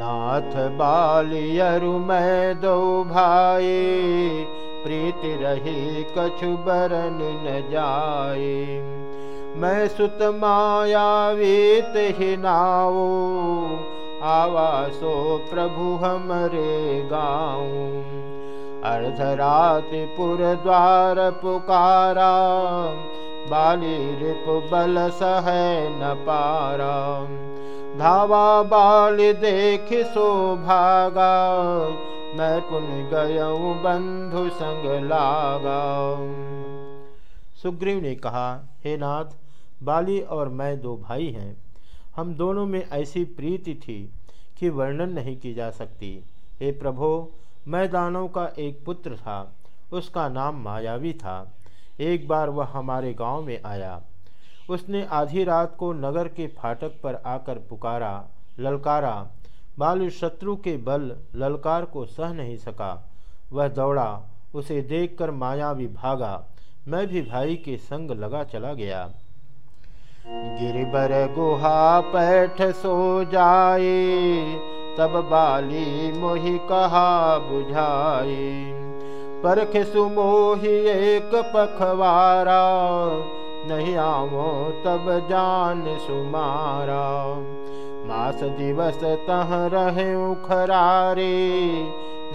नाथ बालियरु मैं दो भाई प्रीति रही कछु बरन न जाए मैं सुत माया वीत ही नाओ आवासो प्रभु हमरे गाऊं। अर्धरात्रि पुर द्वार पुकारा बाली रिप बल सह न पारा धावा बाल देख सो भागा, मैं पुन गयऊ बंधु संग लागा। सुग्रीव ने कहा, हे नाथ, बाली और मैं दो भाई हैं। हम दोनों में ऐसी प्रीति थी कि वर्णन नहीं की जा सकती। हे प्रभो, मैं दानव का एक पुत्र था, उसका नाम मायावी था। एक बार वह हमारे गाँव में आया। उसने आधी रात को नगर के फाटक पर आकर पुकारा, ललकारा। बालु शत्रु के बल ललकार को सह नहीं सका। वह दौड़ा, उसे देखकर माया भी भागा। मैं भी भाई के संग लगा चला गया। गिरबर गुहा पैठ सो जाए, तब बाली मोहि कहा बुझाए। परख सुमोहि एक पखवारा नहीं आवो तब जान सुमारा। मास दिवस तह रहे उखरारे,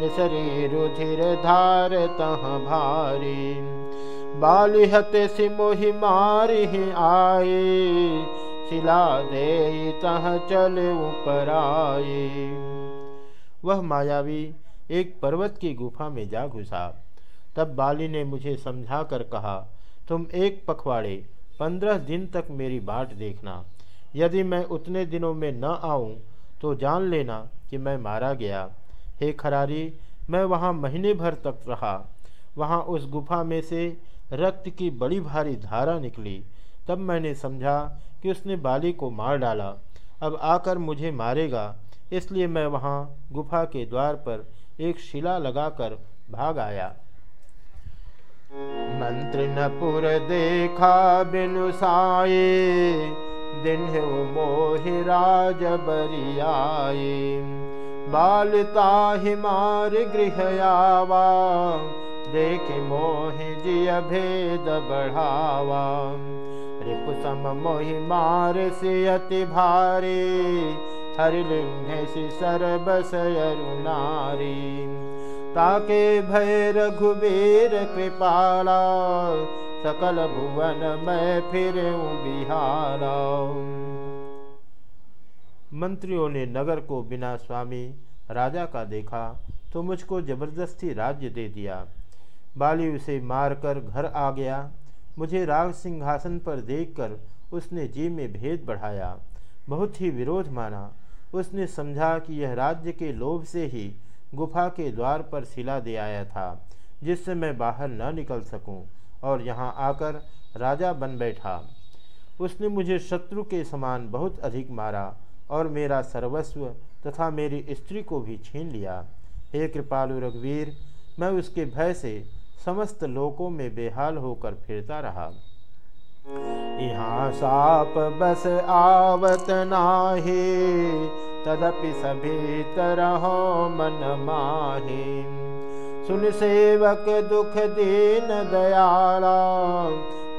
निसरी रुधिर धार तह भारी। बालिहत सिमोहि मारि आए शिला दे तह चल ऊपर आए वह मायावी एक पर्वत की गुफा में जा घुसा। तब बाली ने मुझे समझा कर कहा तुम एक पखवाड़े, पंद्रह दिन तक मेरी बाट देखना। यदि मैं उतने दिनों में न आऊँ तो जान लेना कि मैं मारा गया। हे खरारी, मैं वहाँ महीने भर तक रहा। वहाँ उस गुफा में से रक्त की बड़ी भारी धारा निकली। तब मैंने समझा कि उसने बाली को मार डाला। अब आकर मुझे मारेगा। इसलिए मैं वहाँ गुफा के द्वार पर एक शिला लगाकर भाग आया। मंत्र नपुर देखा बिनु साए दिन मोहि राज बरियाए बालता हिमार गृह आवा, देख मोहि जिय भेद बढ़ावा। रिपु सम मोहि मार से अति भारे, हर लिंग सरबस अरुणारी। ताके भय रघुबीर कृपाला, सकल भुवन मैं फिर बिहारा मंत्रियों ने नगर को बिना स्वामी, राजा का देखा तो मुझको ज़बरदस्ती राज्य दे दिया। बाली उसे मारकर घर आ गया। मुझे राग सिंहासन पर देखकर उसने जी में भेद बढ़ाया। बहुत ही विरोध माना। उसने समझा कि यह राज्य के लोभ से ही गुफा के द्वार पर शिला दे आया था, जिससे मैं बाहर न निकल सकूँ और यहाँ आकर राजा बन बैठा। उसने मुझे शत्रु के समान बहुत अधिक मारा और मेरा सर्वस्व तथा मेरी स्त्री को भी छीन लिया। हे कृपालु रघुवीर, मैं उसके भय से समस्त लोकों में बेहाल होकर फिरता रहा। यहाँ साप बस आवत नाहे तदपि सभी तरह मन माहे। सुन सेवक दुख दीन दयाला,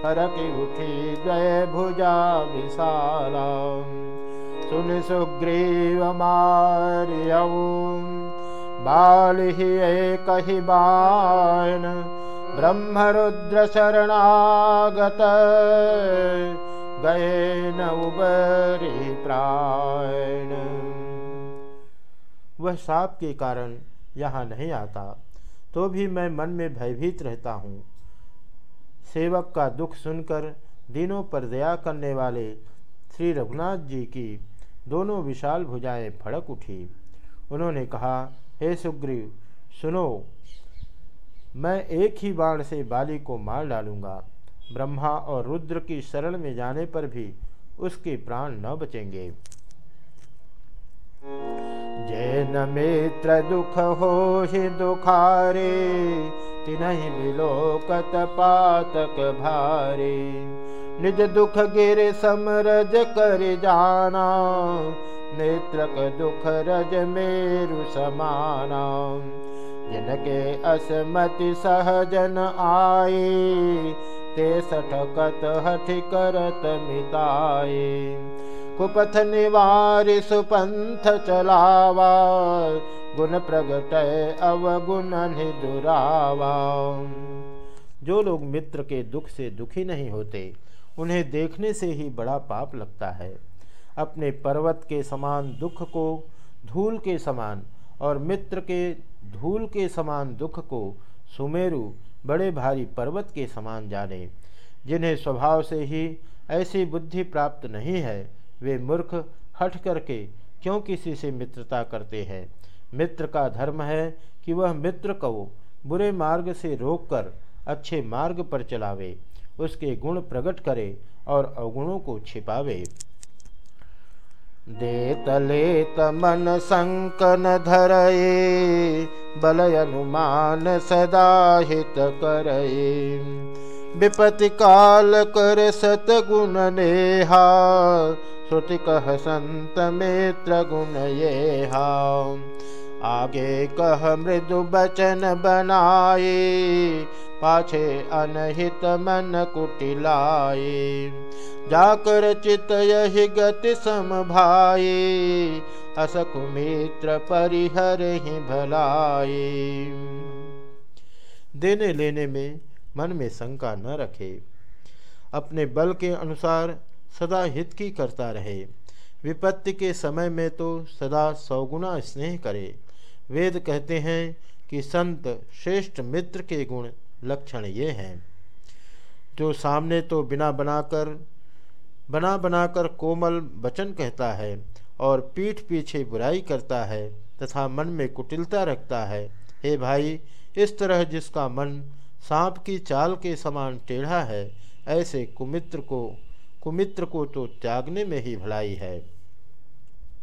फरक उठी जय भुजा विशाला। सुन सुग्रीव मारियऊ बाल ही कही बाण, ब्रह्मरुद्र शरणागत गए न उबरी प्राण। वह साप के कारण यहाँ नहीं आता तो भी मैं मन में भयभीत रहता हूँ। सेवक का दुख सुनकर दिनों पर दया करने वाले श्री रघुनाथ जी की दोनों विशाल भुजाएँ फड़क उठी। उन्होंने कहा, हे सुग्रीव, सुनो, मैं एक ही बाण से बाली को मार डालूँगा। ब्रह्मा और रुद्र की शरण में जाने पर भी उसके प्राण न बचेंगे। जैन मित्र दुख हो ही दुखारे तिनहि बिलोकत पातक भारे निज दुख गिर समरज कर जाना नेत्रक दुख रज मेरु समाना जिनके असमति सहजन आए ते सठकत हठ करत मिताए कुपथ निवार सुपंथ चलावा, गुण प्रगट अवगुण दुरावा जो लोग मित्र के दुख से दुखी नहीं होते, उन्हें देखने से ही बड़ा पाप लगता है। अपने पर्वत के समान दुख को, धूल के समान और मित्र के धूल के समान दुख को सुमेरु बड़े भारी पर्वत के समान जाने। जिन्हें स्वभाव से ही ऐसी बुद्धि प्राप्त नहीं है वे मूर्ख हट करके क्यों किसी से मित्रता करते हैं? मित्र का धर्म है कि वह मित्र को बुरे मार्ग से रोककर अच्छे मार्ग पर चलावे, उसके गुण प्रकट करे और अवगुणों को छिपावे। देतलेत मन संकन धरए बल अनुमान सदा हित करए विपति काल कर सत गुण नेहा श्रुति कह संत मित्र गुण ये आगे कह मृदु बचन बनाए, पाछे अनहित मन कुटिलाए। जाकर चित यही गति सम भाई अस कुमित्र परिहर ही भलाए। देने लेने में मन में शंका न रखे। अपने बल के अनुसार सदा हित की करता रहे। विपत्ति के समय में तो सदा सौगुना स्नेह करे। वेद कहते हैं कि संत श्रेष्ठ मित्र के गुण लक्षण ये हैं। जो सामने तो बिना बनाकर, बना बनाकर कोमल वचन कहता है और पीठ पीछे बुराई करता है तथा मन में कुटिलता रखता है। हे भाई, इस तरह जिसका मन सांप की चाल के समान टेढ़ा है, ऐसे कुमित्र को कुमित्र को तो त्यागने में ही भलाई है।